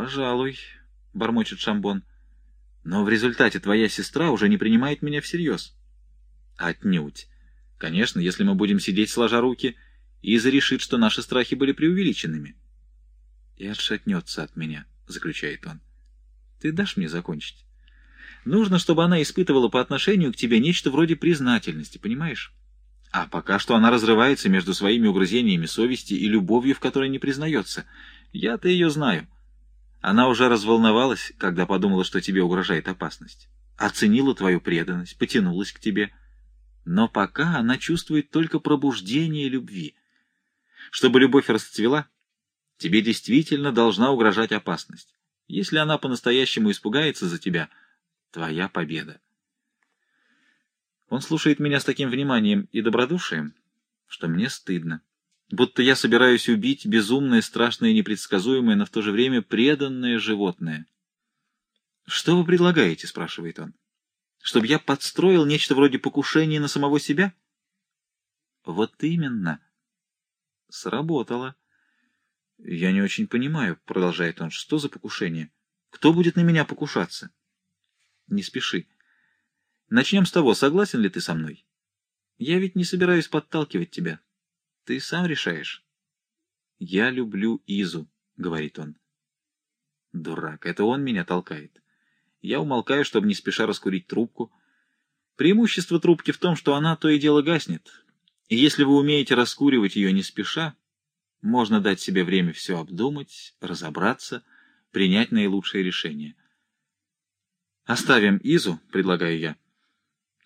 Пожалуй, — бормочет Шамбон. Но в результате твоя сестра уже не принимает меня всерьез. Отнюдь. Конечно, если мы будем сидеть сложа руки, Иза решит, что наши страхи были преувеличенными. И отшатнется от меня, — заключает он. Ты дашь мне закончить? Нужно, чтобы она испытывала по отношению к тебе нечто вроде признательности, понимаешь? А пока что она разрывается между своими угрызениями совести и любовью, в которой не признается. Я-то ее знаю. Она уже разволновалась, когда подумала, что тебе угрожает опасность. Оценила твою преданность, потянулась к тебе. Но пока она чувствует только пробуждение любви. Чтобы любовь расцвела, тебе действительно должна угрожать опасность. Если она по-настоящему испугается за тебя, твоя победа. Он слушает меня с таким вниманием и добродушием, что мне стыдно. Будто я собираюсь убить безумное, страшное непредсказуемое, но в то же время преданное животное. «Что вы предлагаете?» — спрашивает он. «Чтобы я подстроил нечто вроде покушения на самого себя?» «Вот именно». «Сработало». «Я не очень понимаю», — продолжает он, — «что за покушение? Кто будет на меня покушаться?» «Не спеши. Начнем с того, согласен ли ты со мной? Я ведь не собираюсь подталкивать тебя. Ты сам решаешь. Я люблю Изу, говорит он. Дурак, это он меня толкает. Я умолкаю, чтобы не спеша раскурить трубку. Преимущество трубки в том, что она то и дело гаснет. И если вы умеете раскуривать ее не спеша, можно дать себе время все обдумать, разобраться, принять наилучшее решение. «Оставим Изу», — предлагаю я.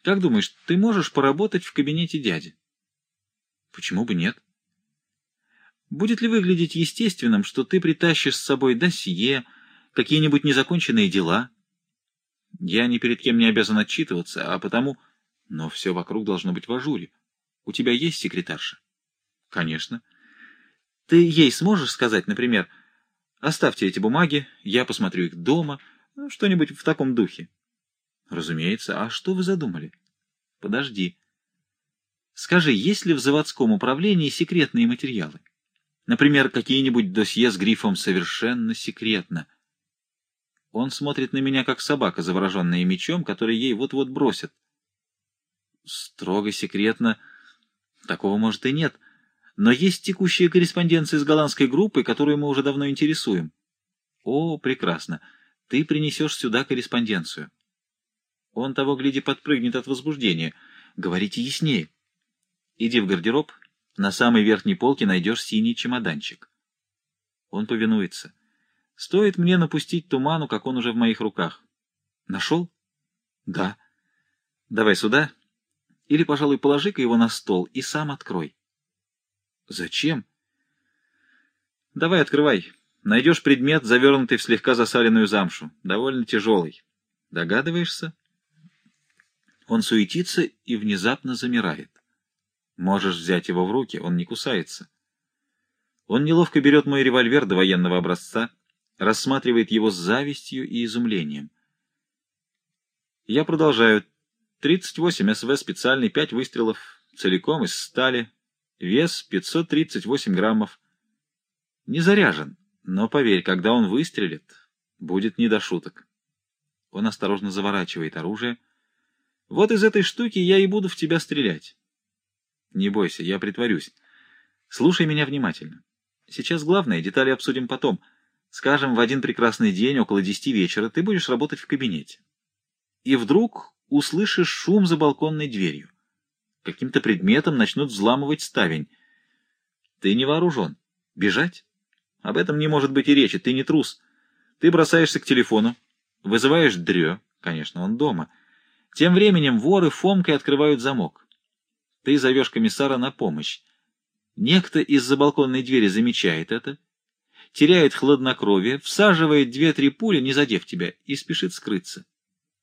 Как думаешь, ты можешь поработать в кабинете дяди? Почему бы нет? Будет ли выглядеть естественным, что ты притащишь с собой досье, какие-нибудь незаконченные дела? Я ни перед кем не обязан отчитываться, а потому... Но все вокруг должно быть в ажуре. У тебя есть секретарша? Конечно. Ты ей сможешь сказать, например, оставьте эти бумаги, я посмотрю их дома, ну, что-нибудь в таком духе? Разумеется. А что вы задумали? Подожди. Скажи, есть ли в заводском управлении секретные материалы? Например, какие-нибудь досье с грифом «совершенно секретно». Он смотрит на меня, как собака, завороженная мечом, который ей вот-вот бросят. Строго секретно. Такого, может, и нет. Но есть текущая корреспонденция с голландской группой, которую мы уже давно интересуем. О, прекрасно. Ты принесешь сюда корреспонденцию. Он того, гляди, подпрыгнет от возбуждения. Говорите яснее. Иди в гардероб, на самой верхней полке найдешь синий чемоданчик. Он повинуется. Стоит мне напустить туману, как он уже в моих руках. Нашел? Да. Давай сюда. Или, пожалуй, положи-ка его на стол и сам открой. Зачем? Давай открывай. Найдешь предмет, завернутый в слегка засаленную замшу. Довольно тяжелый. Догадываешься? Он суетится и внезапно замирает. Можешь взять его в руки, он не кусается. Он неловко берет мой револьвер до военного образца, рассматривает его с завистью и изумлением. Я продолжаю. 38 СВ специальный, 5 выстрелов, целиком из стали, вес 538 граммов. Не заряжен, но поверь, когда он выстрелит, будет не до шуток. Он осторожно заворачивает оружие, вот из этой штуки я и буду в тебя стрелять. Не бойся, я притворюсь. Слушай меня внимательно. Сейчас главное, детали обсудим потом. Скажем, в один прекрасный день, около десяти вечера, ты будешь работать в кабинете. И вдруг услышишь шум за балконной дверью. Каким-то предметом начнут взламывать ставень. Ты не вооружен. Бежать? Об этом не может быть и речи, ты не трус. Ты бросаешься к телефону, вызываешь Дрё, конечно, он дома — тем временем воры Фомкой открывают замок. Ты зовешь комиссара на помощь. Некто из-за балконной двери замечает это, теряет хладнокровие, всаживает две-три пули, не задев тебя, и спешит скрыться.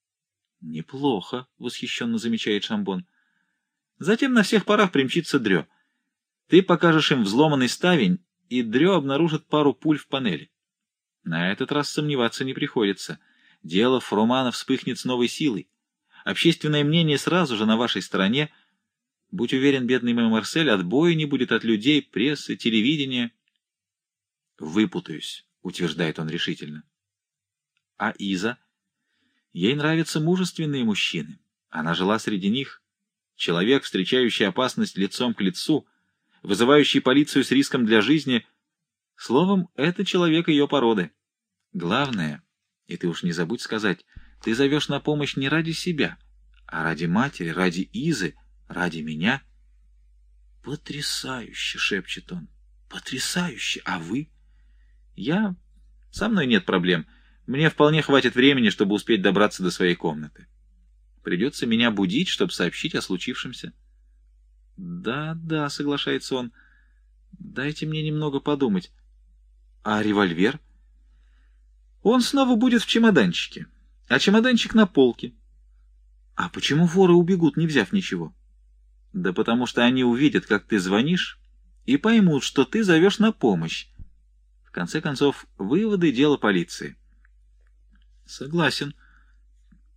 — Неплохо, — восхищенно замечает Шамбон. Затем на всех парах примчится Дрё. Ты покажешь им взломанный ставень, и Дрё обнаружит пару пуль в панели. На этот раз сомневаться не приходится. Дело Фрумана вспыхнет с новой силой. Общественное мнение сразу же на вашей стороне. Будь уверен, бедный мой Марсель, отбоя не будет от людей, прессы, телевидения. Выпутаюсь. — утверждает он решительно. А Иза? Ей нравятся мужественные мужчины. Она жила среди них. Человек, встречающий опасность лицом к лицу, вызывающий полицию с риском для жизни. Словом, это человек ее породы. Главное, и ты уж не забудь сказать, ты зовешь на помощь не ради себя, а ради матери, ради Изы, ради меня. Потрясающе, шепчет он. Потрясающе. А вы? Я... Со мной нет проблем. Мне вполне хватит времени, чтобы успеть добраться до своей комнаты. Придется меня будить, чтобы сообщить о случившемся. Да, да, соглашается он. Дайте мне немного подумать. А револьвер? Он снова будет в чемоданчике. А чемоданчик на полке. А почему воры убегут, не взяв ничего? Да потому что они увидят, как ты звонишь, и поймут, что ты зовешь на помощь. В конце концов, выводы — дело полиции. Согласен.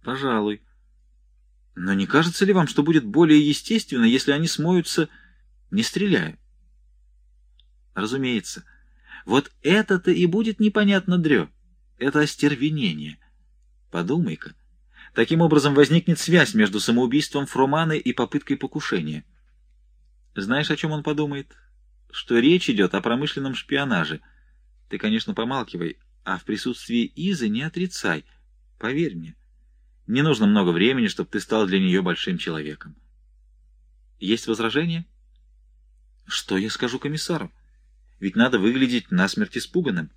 Пожалуй. Но не кажется ли вам, что будет более естественно, если они смоются, не стреляя? Разумеется. Вот это-то и будет непонятно дрё. Это остервенение. Подумай-ка. Таким образом возникнет связь между самоубийством Фруманы и попыткой покушения. Знаешь, о чем он подумает? Что речь идет о промышленном шпионаже. Ты, конечно, помалкивай, а в присутствии Изы не отрицай. Поверь мне, не нужно много времени, чтобы ты стал для нее большим человеком. Есть возражения? Что я скажу комиссару? Ведь надо выглядеть насмерть испуганным.